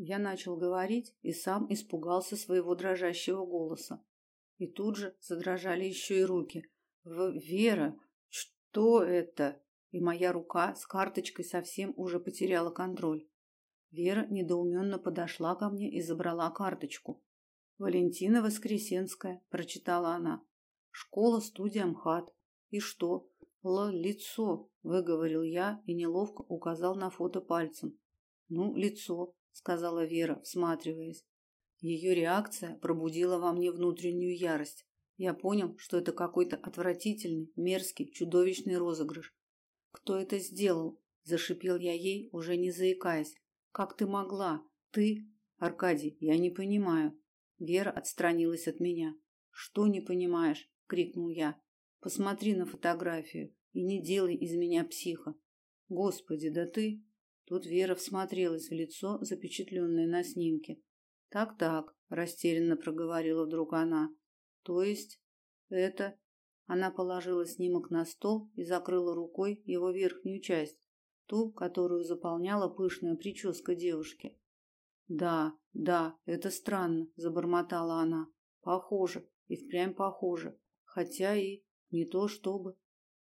Я начал говорить и сам испугался своего дрожащего голоса. И тут же задрожали еще и руки. В Вера, что это? И моя рука с карточкой совсем уже потеряла контроль. Вера недоуменно подошла ко мне и забрала карточку. Валентина Воскресенская, прочитала она. Школа-студия МХАТ. И что? Л лицо, выговорил я и неловко указал на фото пальцем. Ну, лицо, сказала Вера, всматриваясь. Ее реакция пробудила во мне внутреннюю ярость. Я понял, что это какой-то отвратительный, мерзкий, чудовищный розыгрыш. Кто это сделал? зашипел я ей, уже не заикаясь. Как ты могла? Ты, Аркадий, я не понимаю. Вера отстранилась от меня. Что не понимаешь? крикнул я. Посмотри на фотографию и не делай из меня психа. Господи, да ты Тут Вера всмотрелась в лицо, запечатленное на снимке. Так-так, растерянно проговорила вдруг она. То есть это она положила снимок на стол и закрыла рукой его верхнюю часть, ту, которую заполняла пышная прическа девушки. Да, да, это странно, забормотала она. Похоже, и впрямь похоже, хотя и не то чтобы,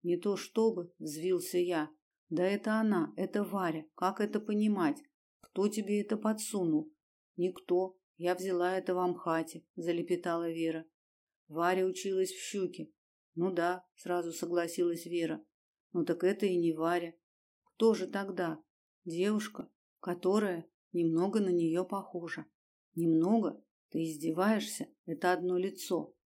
не то чтобы, взвился я. Да это она, это Варя. Как это понимать? Кто тебе это подсунул? Никто. Я взяла это в Амхате, залепетала Вера. Варя училась в Щуке. Ну да, сразу согласилась Вера. Ну так это и не Варя. Кто же тогда? Девушка, которая немного на нее похожа. Немного? Ты издеваешься? Это одно лицо.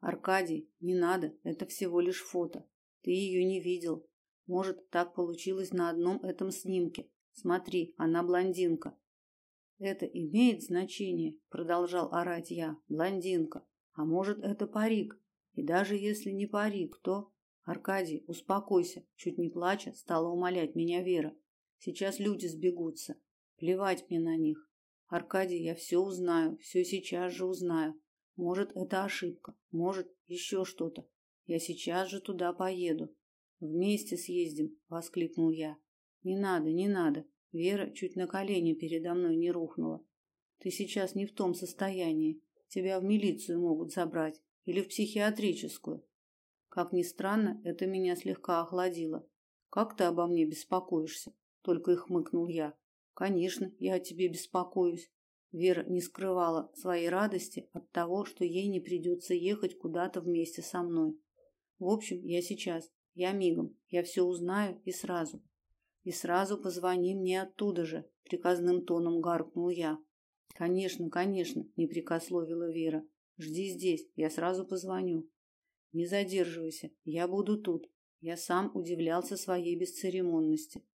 Аркадий, не надо, это всего лишь фото. Ты ее не видел. Может, так получилось на одном этом снимке. Смотри, она блондинка. Это имеет значение, продолжал орать я. Блондинка. А может, это парик? И даже если не парик, то Аркадий, успокойся, чуть не плача, стала умолять меня Вера. Сейчас люди сбегутся. Плевать мне на них. Аркадий, я все узнаю, все сейчас же узнаю. Может, это ошибка, может, еще что-то. Я сейчас же туда поеду. Вместе съездим, воскликнул я. Не надо, не надо. Вера чуть на колени передо мной не рухнула. Ты сейчас не в том состоянии. Тебя в милицию могут забрать или в психиатрическую. Как ни странно, это меня слегка охладило. Как ты обо мне беспокоишься? Только и хмыкнул я. Конечно, я о тебе беспокоюсь. Вера не скрывала своей радости от того, что ей не придется ехать куда-то вместе со мной. В общем, я сейчас я мигом, я все узнаю и сразу. И сразу позвони мне оттуда же, приказным тоном гаркнул я. Конечно, конечно, не прикословила Вера. Жди здесь, я сразу позвоню. Не задерживайся, я буду тут. Я сам удивлялся своей бесцеремонности.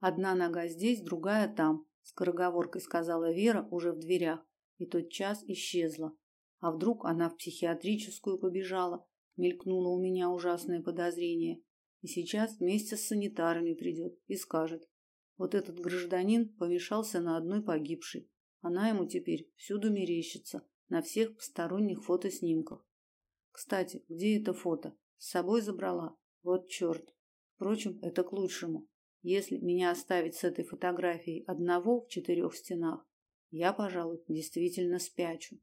Одна нога здесь, другая там, скороговоркой сказала Вера уже в дверях, и тот час исчезла. А вдруг она в психиатрическую побежала, Мелькнуло у меня ужасное подозрение. И сейчас вместе с санитарами придет и скажет: "Вот этот гражданин помешался на одной погибшей. Она ему теперь всюду мерещится, на всех посторонних фотоснимках. Кстати, где это фото? С собой забрала. Вот черт. Впрочем, это к лучшему. Если меня оставить с этой фотографией одного в четырех стенах, я, пожалуй, действительно спячу.